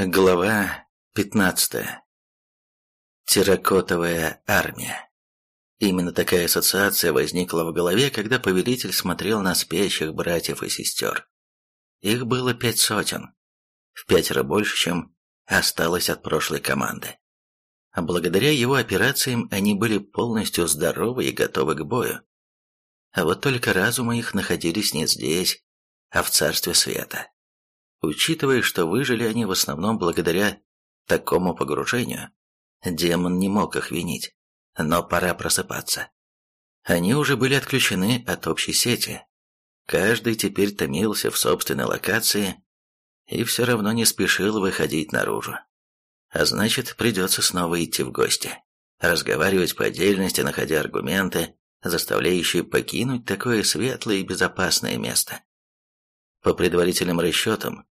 Глава 15. Терракотовая армия. Именно такая ассоциация возникла в голове, когда повелитель смотрел на спящих братьев и сестер. Их было пять сотен, в пятеро больше, чем осталось от прошлой команды. А благодаря его операциям они были полностью здоровы и готовы к бою. А вот только разумы их находились не здесь, а в царстве света. Учитывая, что выжили они в основном благодаря такому погружению, демон не мог их винить, но пора просыпаться. Они уже были отключены от общей сети. Каждый теперь томился в собственной локации и все равно не спешил выходить наружу. А значит, придется снова идти в гости, разговаривать по отдельности, находя аргументы, заставляющие покинуть такое светлое и безопасное место. По предварительным расчетам,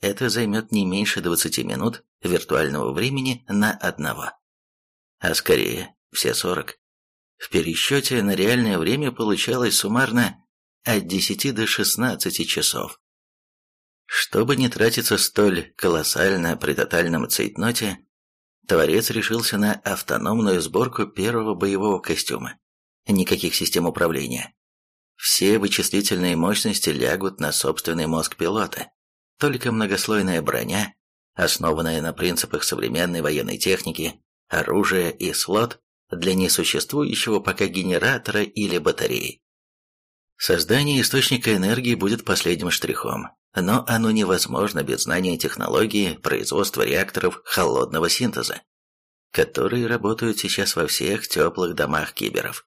это займет не меньше 20 минут виртуального времени на одного. А скорее, все 40. В пересчете на реальное время получалось суммарно от 10 до 16 часов. Чтобы не тратиться столь колоссально при тотальном цейтноте, Творец решился на автономную сборку первого боевого костюма. Никаких систем управления. Все вычислительные мощности лягут на собственный мозг пилота. Только многослойная броня, основанная на принципах современной военной техники, оружия и слот для несуществующего пока генератора или батареи. Создание источника энергии будет последним штрихом, но оно невозможно без знания технологии производства реакторов холодного синтеза, которые работают сейчас во всех теплых домах киберов.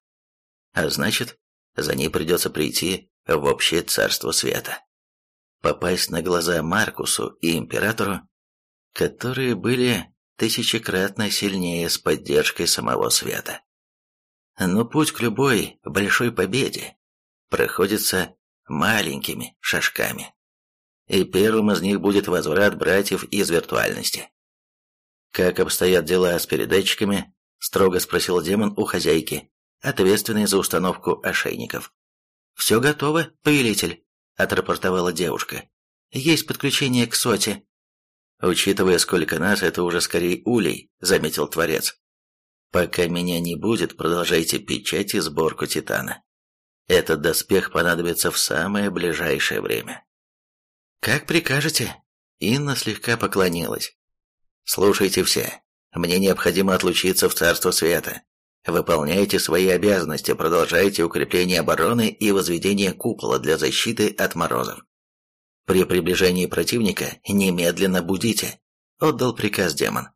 А значит, за ней придется прийти в общее царство света попасть на глаза Маркусу и Императору, которые были тысячекратно сильнее с поддержкой самого света. Но путь к любой большой победе проходится маленькими шажками. И первым из них будет возврат братьев из виртуальности. «Как обстоят дела с передатчиками?» – строго спросил демон у хозяйки, ответственной за установку ошейников. «Все готово, повелитель», — отрапортовала девушка. «Есть подключение к соте». «Учитывая, сколько нас, это уже скорее улей», — заметил Творец. «Пока меня не будет, продолжайте печать и сборку Титана. Этот доспех понадобится в самое ближайшее время». «Как прикажете?» Инна слегка поклонилась. «Слушайте все. Мне необходимо отлучиться в Царство Света. Выполняйте свои обязанности, продолжайте укрепление обороны и возведение купола для защиты от морозов. При приближении противника немедленно будите, отдал приказ демон.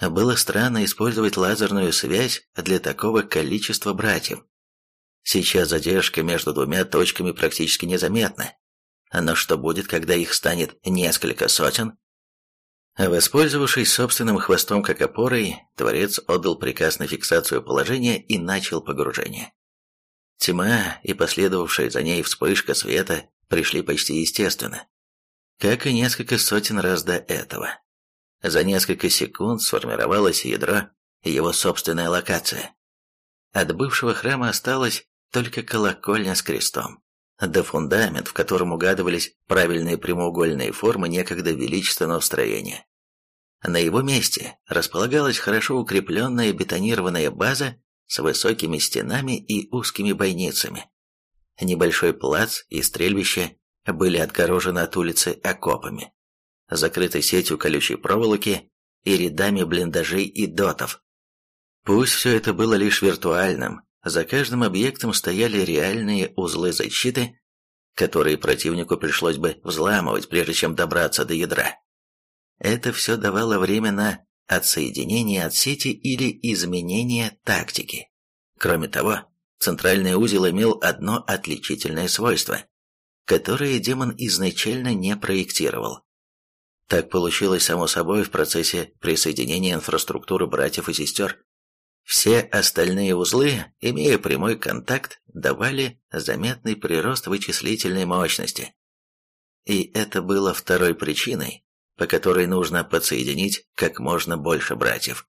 Было странно использовать лазерную связь для такого количества братьев. Сейчас задержка между двумя точками практически незаметна. Но что будет, когда их станет несколько сотен? Воспользовавшись собственным хвостом как опорой, Творец отдал приказ на фиксацию положения и начал погружение. Тьма и последовавшая за ней вспышка света пришли почти естественно, как и несколько сотен раз до этого. За несколько секунд сформировалось ядро, его собственная локация. От бывшего храма осталась только колокольня с крестом, да фундамент, в котором угадывались правильные прямоугольные формы некогда величественного строения. На его месте располагалась хорошо укрепленная бетонированная база с высокими стенами и узкими бойницами. Небольшой плац и стрельбище были отгорожены от улицы окопами, закрытой сетью колючей проволоки и рядами блиндажей и дотов. Пусть все это было лишь виртуальным, за каждым объектом стояли реальные узлы защиты, которые противнику пришлось бы взламывать, прежде чем добраться до ядра. Это все давало время на отсоединение от сети или изменение тактики. Кроме того, центральный узел имел одно отличительное свойство, которое демон изначально не проектировал. Так получилось само собой в процессе присоединения инфраструктуры братьев и сестер. Все остальные узлы, имея прямой контакт, давали заметный прирост вычислительной мощности. И это было второй причиной, по которой нужно подсоединить как можно больше братьев.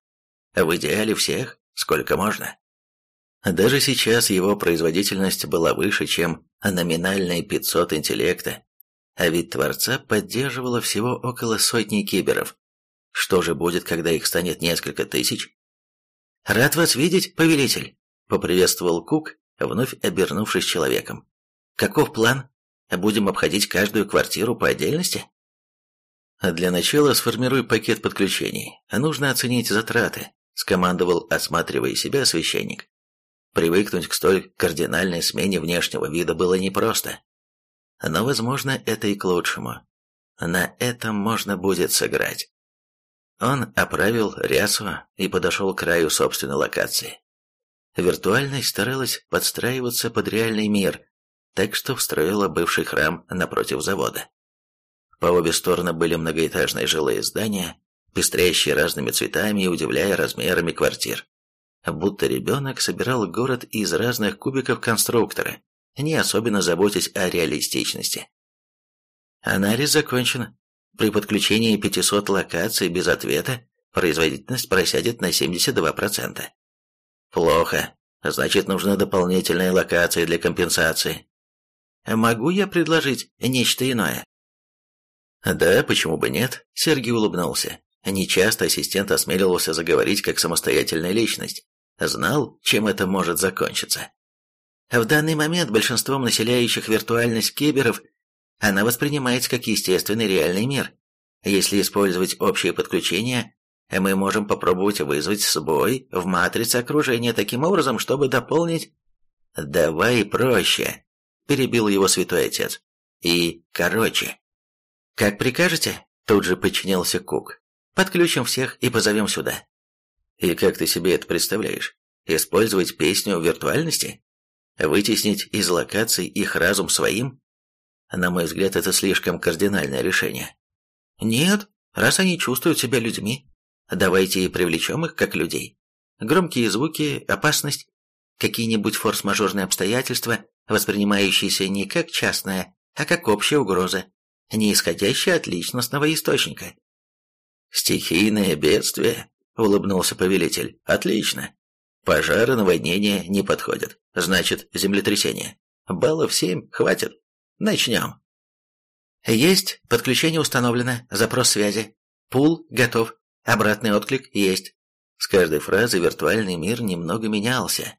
В идеале всех, сколько можно. Даже сейчас его производительность была выше, чем номинальные 500 интеллекта, а ведь Творца поддерживало всего около сотни киберов, Что же будет, когда их станет несколько тысяч? «Рад вас видеть, повелитель», — поприветствовал Кук, вновь обернувшись человеком. «Каков план? Будем обходить каждую квартиру по отдельности?» «Для начала сформируй пакет подключений. Нужно оценить затраты», — скомандовал, осматривая себя священник. Привыкнуть к столь кардинальной смене внешнего вида было непросто. Но, возможно, это и к лучшему. На этом можно будет сыграть. Он оправил рясу и подошел к краю собственной локации. Виртуальность старалась подстраиваться под реальный мир, так что встроила бывший храм напротив завода. По обе стороны были многоэтажные жилые здания, пестрящие разными цветами и удивляя размерами квартир. Будто ребенок собирал город из разных кубиков конструктора, не особенно заботясь о реалистичности. Анализ закончен. При подключении 500 локаций без ответа производительность просядет на 72%. Плохо. Значит, нужны дополнительные локации для компенсации. Могу я предложить нечто иное? Да, почему бы нет? Сергей улыбнулся. Нечасто ассистент осмеливался заговорить как самостоятельная личность. Знал, чем это может закончиться. В данный момент большинством населяющих виртуальность киберов она воспринимается как естественный реальный мир. Если использовать общее подключение, мы можем попробовать вызвать сбой в матрице окружения таким образом, чтобы дополнить... «Давай проще», — перебил его святой отец. «И короче». «Как прикажете?» — тут же подчинился Кук. «Подключим всех и позовем сюда». «И как ты себе это представляешь? Использовать песню в виртуальности? Вытеснить из локаций их разум своим? На мой взгляд, это слишком кардинальное решение. Нет, раз они чувствуют себя людьми, давайте и привлечем их как людей. Громкие звуки, опасность, какие-нибудь форс-мажорные обстоятельства, воспринимающиеся не как частная, а как общая угроза, не исходящая от личностного источника. «Стихийное бедствие», — улыбнулся повелитель. «Отлично. Пожары, наводнения не подходят. Значит, землетрясение. Баллов семь хватит. Начнем. Есть, подключение установлено, запрос связи. Пул готов, обратный отклик есть. С каждой фразы виртуальный мир немного менялся.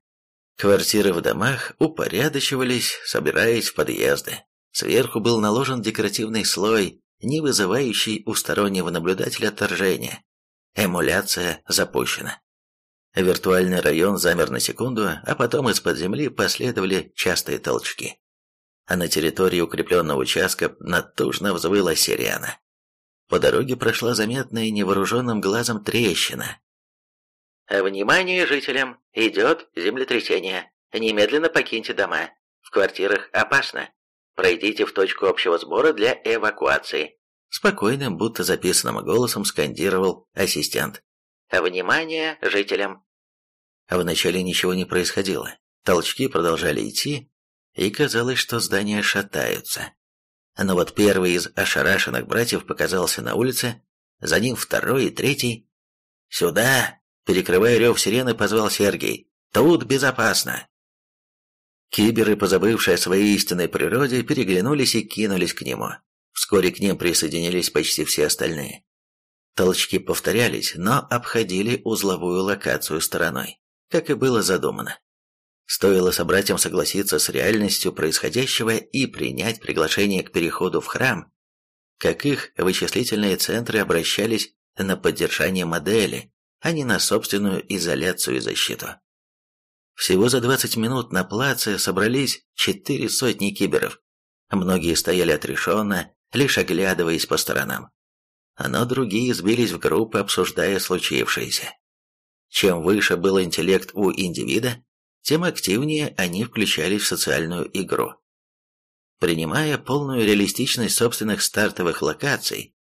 Квартиры в домах упорядочивались, собираясь в подъезды. Сверху был наложен декоративный слой, не вызывающий у стороннего наблюдателя отторжения. Эмуляция запущена. Виртуальный район замер на секунду, а потом из-под земли последовали частые толчки а на территории укрепленного участка натужно взвыла сирена. По дороге прошла заметная невооруженным глазом трещина. «Внимание жителям! Идет землетрясение! Немедленно покиньте дома! В квартирах опасно! Пройдите в точку общего сбора для эвакуации!» Спокойным, будто записанным голосом скандировал ассистент. «Внимание жителям!» Вначале ничего не происходило. Толчки продолжали идти, и казалось, что здания шатаются. Но вот первый из ошарашенных братьев показался на улице, за ним второй и третий. «Сюда!» — перекрывая рев сирены, позвал Сергей. «Тут безопасно!» Киберы, позабывшие о своей истинной природе, переглянулись и кинулись к нему. Вскоре к ним присоединились почти все остальные. Толчки повторялись, но обходили узловую локацию стороной, как и было задумано. Стоило собратьям согласиться с реальностью происходящего и принять приглашение к переходу в храм, как их вычислительные центры обращались на поддержание модели, а не на собственную изоляцию и защиту. Всего за 20 минут на плаце собрались четыре сотни киберов. Многие стояли отрешенно, лишь оглядываясь по сторонам. Но другие сбились в группы, обсуждая случившееся. Чем выше был интеллект у индивида, тем активнее они включались в социальную игру. Принимая полную реалистичность собственных стартовых локаций,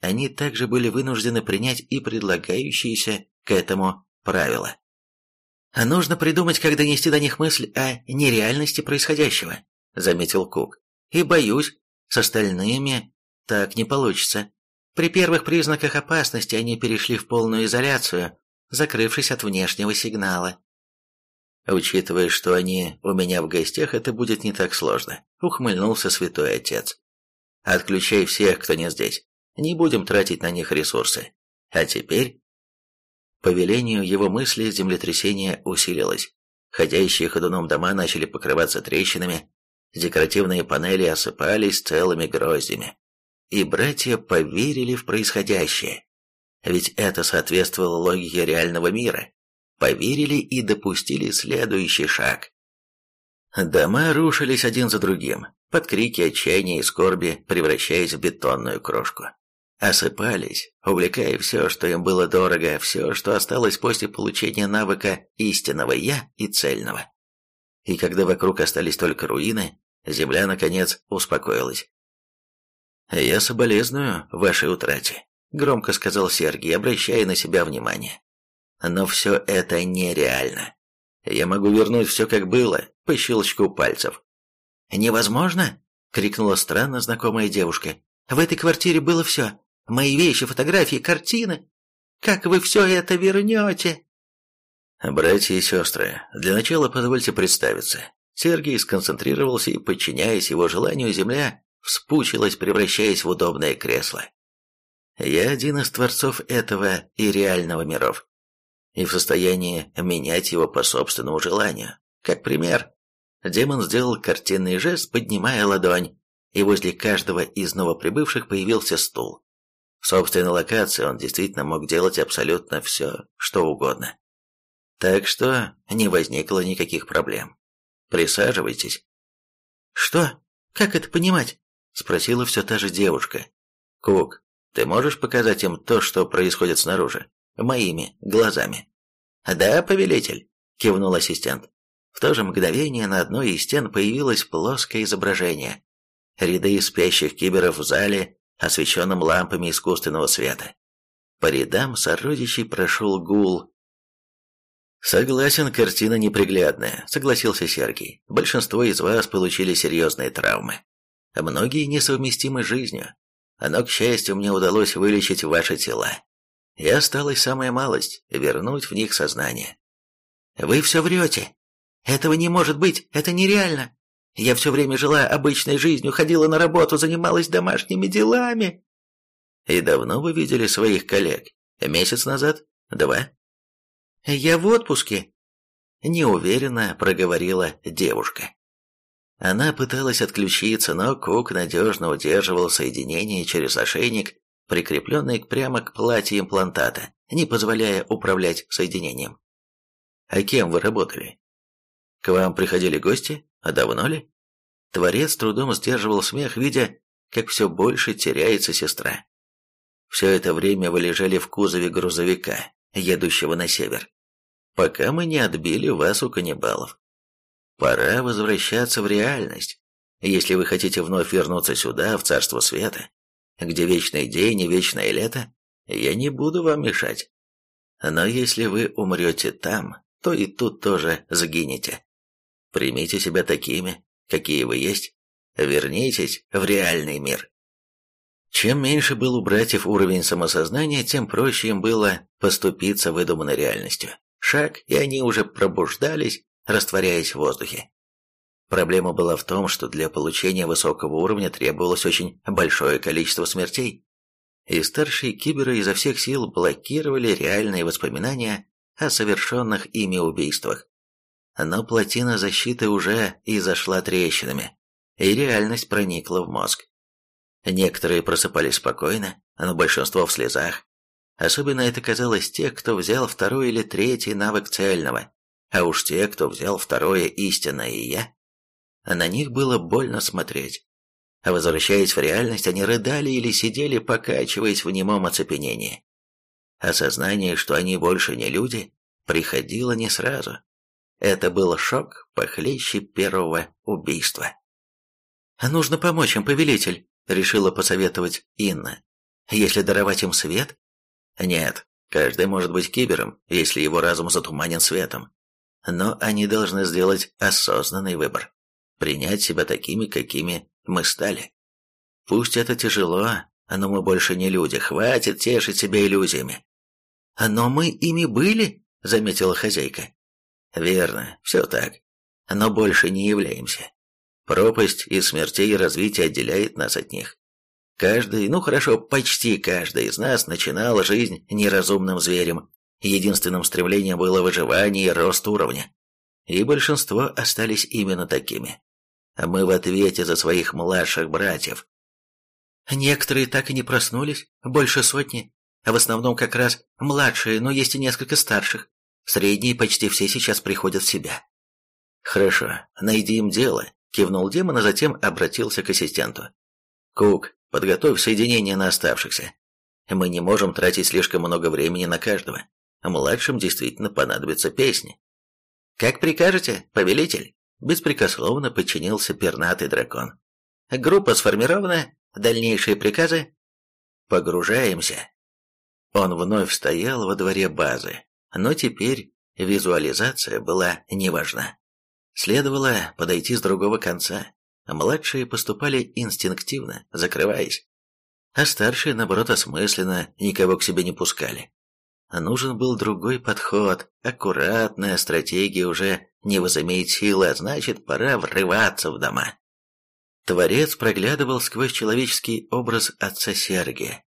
они также были вынуждены принять и предлагающиеся к этому правила. «Нужно придумать, как донести до них мысль о нереальности происходящего», — заметил Кук. «И боюсь, с остальными так не получится. При первых признаках опасности они перешли в полную изоляцию, закрывшись от внешнего сигнала. Учитывая, что они у меня в гостях, это будет не так сложно, ухмыльнулся святой отец. Отключай всех, кто не здесь. Не будем тратить на них ресурсы. А теперь... По велению его мысли землетрясение усилилось. Ходящие ходуном дома начали покрываться трещинами, декоративные панели осыпались целыми гроздями. И братья поверили в происходящее. Ведь это соответствовало логике реального мира. Поверили и допустили следующий шаг. Дома рушились один за другим, под крики отчаяния и скорби, превращаясь в бетонную крошку. Осыпались, увлекая все, что им было дорого, все, что осталось после получения навыка истинного «я» и цельного. И когда вокруг остались только руины, земля, наконец, успокоилась. «Я соболезную вашей утрате», — громко сказал Сергий, обращая на себя внимание. «Но все это нереально. Я могу вернуть все, как было, по щелчку пальцев». «Невозможно!» — крикнула странно знакомая девушка. «В этой квартире было все. Мои вещи, фотографии, картины. Как вы все это вернете?» «Братья и сестры, для начала позвольте представиться». Сергей сконцентрировался и, подчиняясь его желанию, земля вспучилась, превращаясь в удобное кресло. «Я один из творцов этого и реального миров, и в состоянии менять его по собственному желанию. Как пример, демон сделал картинный жест, поднимая ладонь, и возле каждого из новоприбывших появился стул. В собственной локации он действительно мог делать абсолютно все, что угодно. Так что не возникло никаких проблем. Присаживайтесь. Что? Как это понимать? Спросила все та же девушка. Кук, ты можешь показать им то, что происходит снаружи? Моими глазами. Да, повелитель, кивнул ассистент. В то же мгновение на одной из стен появилось плоское изображение. Ряды спящих киберов в зале, освещенном лампами искусственного света. По рядам сородичей прошел гул. «Согласен, картина неприглядная», — согласился Сергей. «Большинство из вас получили серьезные травмы. Многие несовместимы с жизнью. Но, к счастью, мне удалось вылечить ваши тела. И осталась самая малость — вернуть в них сознание». «Вы все врете. Этого не может быть, это нереально. Я все время жила обычной жизнью, ходила на работу, занималась домашними делами». «И давно вы видели своих коллег? Месяц назад? Два?» «Я в отпуске», — неуверенно проговорила девушка. Она пыталась отключиться, но Кук надежно удерживал соединение через ошейник, прикрепленный прямо к платье имплантата, не позволяя управлять соединением. «А кем вы работали? К вам приходили гости? А давно ли?» Творец трудом сдерживал смех, видя, как все больше теряется сестра. Все это время вы лежали в кузове грузовика, едущего на север, пока мы не отбили вас у каннибалов. Пора возвращаться в реальность, если вы хотите вновь вернуться сюда, в Царство Света, где вечный день и вечное лето, я не буду вам мешать. Но если вы умрете там, то и тут тоже сгинете. Примите себя такими, какие вы есть, вернитесь в реальный мир. Чем меньше был у братьев уровень самосознания, тем проще им было поступиться выдуманной реальностью. Шаг, и они уже пробуждались, растворяясь в воздухе. Проблема была в том, что для получения высокого уровня требовалось очень большое количество смертей. И старшие киберы изо всех сил блокировали реальные воспоминания о совершенных ими убийствах. Но плотина защиты уже изошла трещинами, и реальность проникла в мозг. Некоторые просыпались спокойно, но большинство в слезах. Особенно это казалось тех, кто взял второй или третий навык цельного, а уж те, кто взял второе истинное «я», на них было больно смотреть. А возвращаясь в реальность, они рыдали или сидели, покачиваясь в немом оцепенении. Осознание, что они больше не люди, приходило не сразу. Это был шок похлеще первого убийства. «Нужно помочь им, повелитель», решила посоветовать Инна. Если даровать им свет? Нет, каждый может быть кибером, если его разум затуманен светом. Но они должны сделать осознанный выбор. Принять себя такими, какими мы стали. Пусть это тяжело, но мы больше не люди, хватит тешить себя иллюзиями. «Но мы ими были», — заметила хозяйка. «Верно, все так. Но больше не являемся. Пропасть из смертей и развития отделяет нас от них. Каждый, ну хорошо, почти каждый из нас начинал жизнь неразумным зверем. Единственным стремлением было выживание и рост уровня. И большинство остались именно такими. А мы в ответе за своих младших братьев. Некоторые так и не проснулись, больше сотни, а в основном как раз младшие, но есть и несколько старших. Средние почти все сейчас приходят в себя. «Хорошо, найди им дело», — кивнул демон, а затем обратился к ассистенту. «Кук, подготовь соединение на оставшихся. Мы не можем тратить слишком много времени на каждого. Младшим действительно понадобятся песни». «Как прикажете, повелитель?» Беспрекословно подчинился пернатый дракон. «Группа сформирована. Дальнейшие приказы?» «Погружаемся». Он вновь стоял во дворе базы, но теперь визуализация была неважна. Следовало подойти с другого конца. Младшие поступали инстинктивно, закрываясь. А старшие, наоборот, осмысленно, никого к себе не пускали. Нужен был другой подход, аккуратная стратегия уже не возымеет силы, а значит, пора врываться в дома. Творец проглядывал сквозь человеческий образ отца Сергия.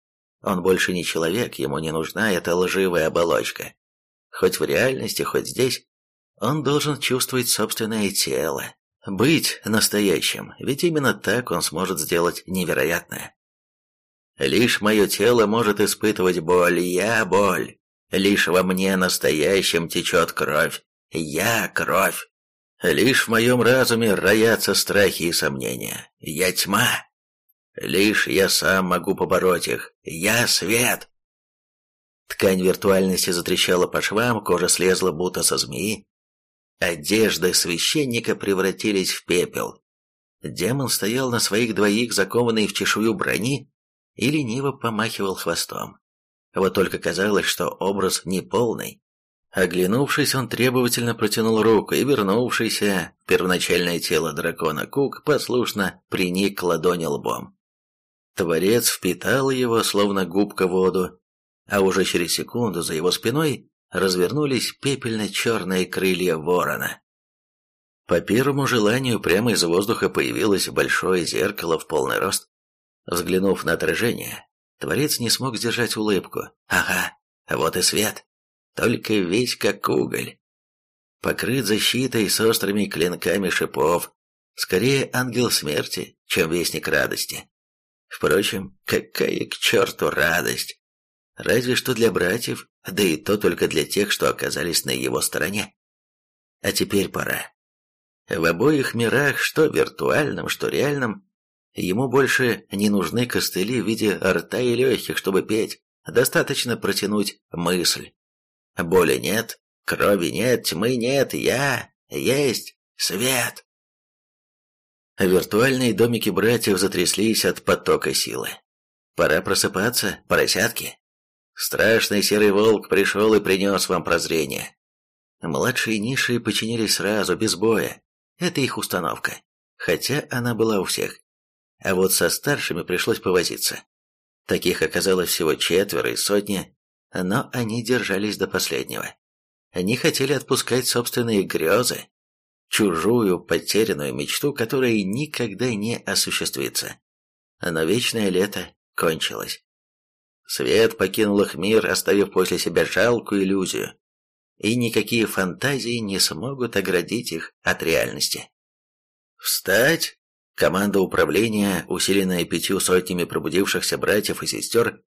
Он больше не человек, ему не нужна эта лживая оболочка. Хоть в реальности, хоть здесь, он должен чувствовать собственное тело, быть настоящим, ведь именно так он сможет сделать невероятное. Лишь мое тело может испытывать боль, я боль. Лишь во мне настоящем течет кровь, я кровь. Лишь в моем разуме роятся страхи и сомнения, я тьма. Лишь я сам могу побороть их, я свет. Ткань виртуальности затрещала по швам, кожа слезла будто со змеи, Одежды священника превратились в пепел. Демон стоял на своих двоих, закованный в чешую брони, и лениво помахивал хвостом. Вот только казалось, что образ неполный. Оглянувшись, он требовательно протянул руку, и вернувшийся первоначальное тело дракона Кук послушно приник к ладони лбом. Творец впитал его, словно губка воду, а уже через секунду за его спиной развернулись пепельно-черные крылья ворона. По первому желанию прямо из воздуха появилось большое зеркало в полный рост. Взглянув на отражение, Творец не смог сдержать улыбку. Ага, вот и свет. Только весь как уголь. Покрыт защитой с острыми клинками шипов. Скорее ангел смерти, чем вестник радости. Впрочем, какая к черту радость! Разве что для братьев, да и то только для тех, что оказались на его стороне. А теперь пора. В обоих мирах, что виртуальном, что реальном, ему больше не нужны костыли в виде рта и легких, чтобы петь, достаточно протянуть мысль. Боли нет, крови нет, тьмы нет, я есть свет. Виртуальные домики братьев затряслись от потока силы. Пора просыпаться, поросятки. Страшный серый волк пришел и принес вам прозрение. Младшие ниши починились сразу, без боя. Это их установка. Хотя она была у всех. А вот со старшими пришлось повозиться. Таких оказалось всего четверо из сотни, но они держались до последнего. Они хотели отпускать собственные грезы, чужую потерянную мечту, которая никогда не осуществится. Но вечное лето кончилось. Свет покинул их мир, оставив после себя жалкую иллюзию, и никакие фантазии не смогут оградить их от реальности. «Встать!» Команда управления, усиленная пятью сотнями пробудившихся братьев и сестер,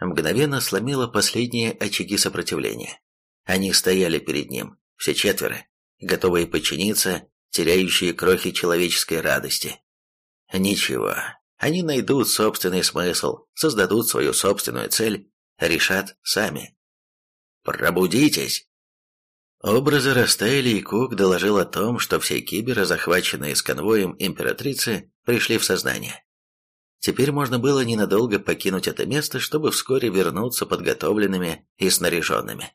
мгновенно сломила последние очаги сопротивления. Они стояли перед ним, все четверо, готовые подчиниться, теряющие крохи человеческой радости. Ничего, они найдут собственный смысл, создадут свою собственную цель, решат сами. Пробудитесь! Образы растаяли, и Кук доложил о том, что все киберы, захваченные с конвоем императрицы, пришли в сознание. Теперь можно было ненадолго покинуть это место, чтобы вскоре вернуться подготовленными и снаряженными.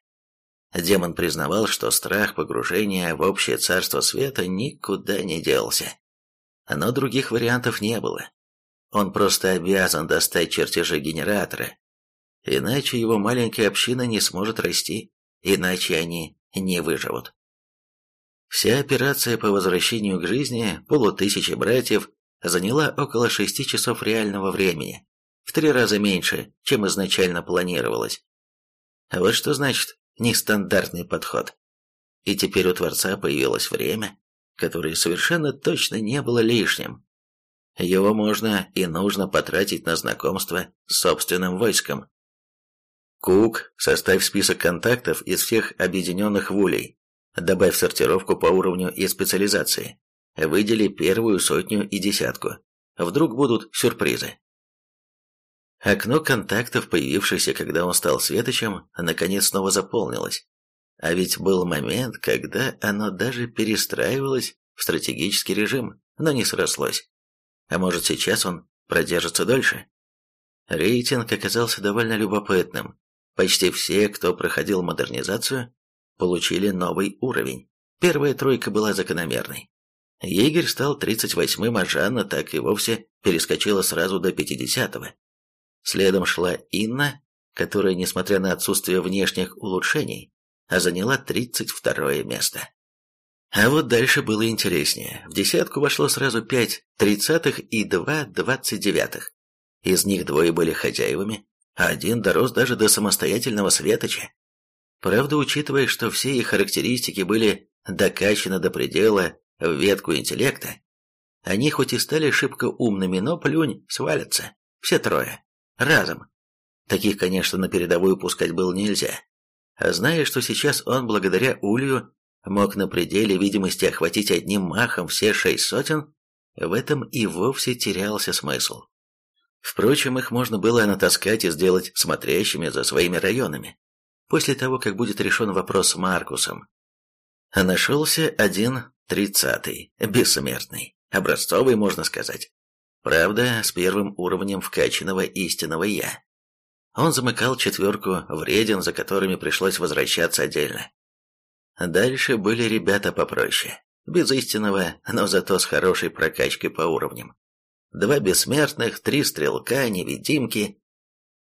Демон признавал, что страх погружения в общее царство света никуда не делся. Но других вариантов не было. Он просто обязан достать чертежи генератора, иначе его маленькая община не сможет расти, иначе они не выживут. Вся операция по возвращению к жизни полутысячи братьев заняла около шести часов реального времени. в три раза меньше, чем изначально планировалось. А вот что значит нестандартный подход. И теперь у Творца появилось время, которое совершенно точно не было лишним. Его можно и нужно потратить на знакомство с собственным войском. Кук, составь список контактов из всех объединенных волей. Добавь сортировку по уровню и специализации. Выдели первую сотню и десятку. Вдруг будут сюрпризы. Окно контактов, появившееся, когда он стал светочем, наконец снова заполнилось. А ведь был момент, когда оно даже перестраивалось в стратегический режим, но не срослось. А может сейчас он продержится дольше? Рейтинг оказался довольно любопытным. Почти все, кто проходил модернизацию, получили новый уровень. Первая тройка была закономерной. Егерь стал 38-м, а Жанна так и вовсе перескочила сразу до 50-го. Следом шла Инна, которая, несмотря на отсутствие внешних улучшений, заняла 32 место. А вот дальше было интереснее. В десятку вошло сразу пять тридцатых и два двадцать девятых. Из них двое были хозяевами, один дорос даже до самостоятельного светоча. Правда, учитывая, что все их характеристики были докачаны до предела в ветку интеллекта, они хоть и стали шибко умными, но плюнь, свалятся. Все трое. Разом. Таких, конечно, на передовую пускать было нельзя. А зная, что сейчас он, благодаря Улью, мог на пределе видимости охватить одним махом все шесть сотен, в этом и вовсе терялся смысл. Впрочем, их можно было натаскать и сделать смотрящими за своими районами, после того, как будет решен вопрос с Маркусом. А нашелся один тридцатый, бессмертный, образцовый, можно сказать. Правда, с первым уровнем вкачанного истинного «я». Он замыкал четверку вреден, за которыми пришлось возвращаться отдельно. Дальше были ребята попроще, без истинного, но зато с хорошей прокачкой по уровням. Два бессмертных, три стрелка, невидимки.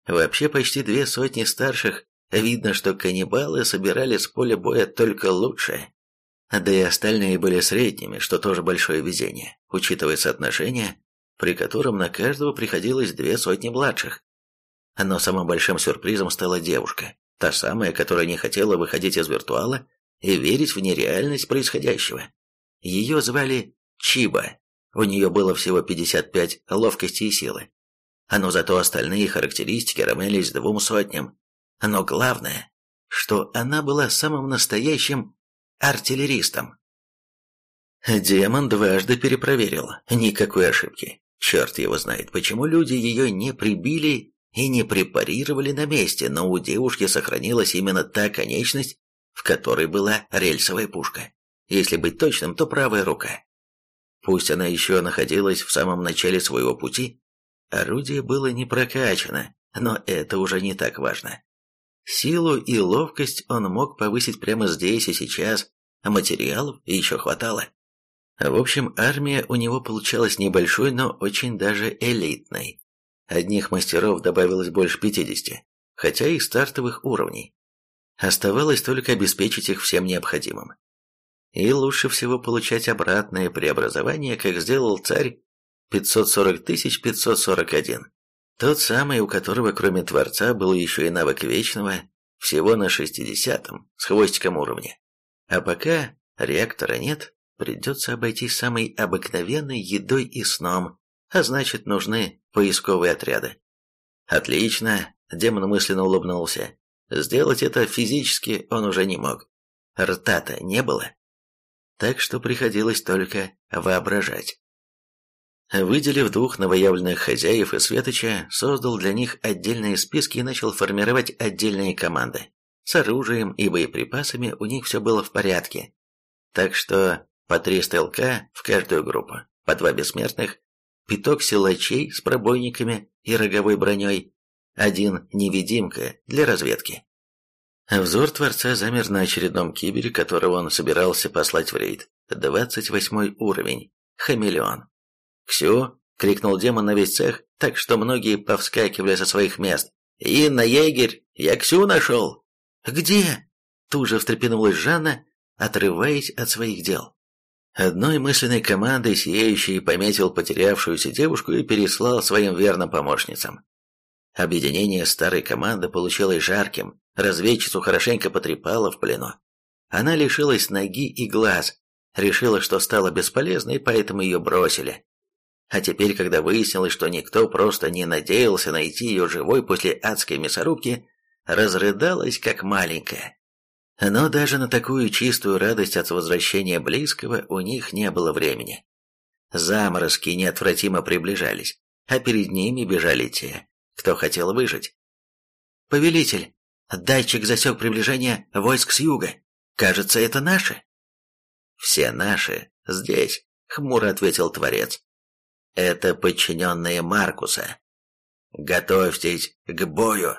Вообще почти две сотни старших. Видно, что каннибалы собирали с поля боя только лучшее. Да и остальные были средними, что тоже большое везение, учитывая соотношение при котором на каждого приходилось две сотни младших. Но самым большим сюрпризом стала девушка, та самая, которая не хотела выходить из виртуала и верить в нереальность происходящего. Ее звали Чиба, у нее было всего 55 ловкости и силы. Но зато остальные характеристики равнялись двум сотням. Но главное, что она была самым настоящим артиллеристом. Демон дважды перепроверил, никакой ошибки. Черт его знает, почему люди ее не прибили и не препарировали на месте, но у девушки сохранилась именно та конечность, в которой была рельсовая пушка. Если быть точным, то правая рука. Пусть она еще находилась в самом начале своего пути, орудие было не прокачано, но это уже не так важно. Силу и ловкость он мог повысить прямо здесь и сейчас, а материалов еще хватало. В общем, армия у него получалась небольшой, но очень даже элитной. Одних мастеров добавилось больше 50, хотя и стартовых уровней. Оставалось только обеспечить их всем необходимым. И лучше всего получать обратное преобразование, как сделал царь 540 541. Тот самый, у которого кроме Творца был еще и навык Вечного, всего на 60-м, с хвостиком уровня. А пока реактора нет, придется обойтись самой обыкновенной едой и сном, а значит, нужны поисковые отряды. Отлично, демон мысленно улыбнулся. Сделать это физически он уже не мог. Рта-то не было. Так что приходилось только воображать. Выделив двух новоявленных хозяев и Светоча, создал для них отдельные списки и начал формировать отдельные команды. С оружием и боеприпасами у них все было в порядке. Так что по три стрелка в каждую группу, по два бессмертных, пяток силачей с пробойниками и роговой броней, один невидимка для разведки. Взор Творца замер на очередном кибере, которого он собирался послать в рейд. Двадцать восьмой уровень. Хамелеон. «Ксю!» — крикнул демон на весь цех, так что многие повскакивали со своих мест. «Инна, егерь, я Ксю нашел!» «Где?» — тут же встрепенулась Жанна, отрываясь от своих дел. Одной мысленной командой сияющий пометил потерявшуюся девушку и переслал своим верным помощницам. Объединение старой команды получилось жарким, разведчицу хорошенько потрепало в плену. Она лишилась ноги и глаз, решила, что стала бесполезной, поэтому ее бросили. А теперь, когда выяснилось, что никто просто не надеялся найти ее живой после адской мясорубки, разрыдалась как маленькая. Но даже на такую чистую радость от возвращения близкого у них не было времени. Заморозки неотвратимо приближались, а перед ними бежали те, кто хотел выжить. «Повелитель, датчик засек приближение войск с юга. Кажется, это наши». «Все наши здесь», — хмуро ответил Творец. «Это подчиненные Маркуса. Готовьтесь к бою».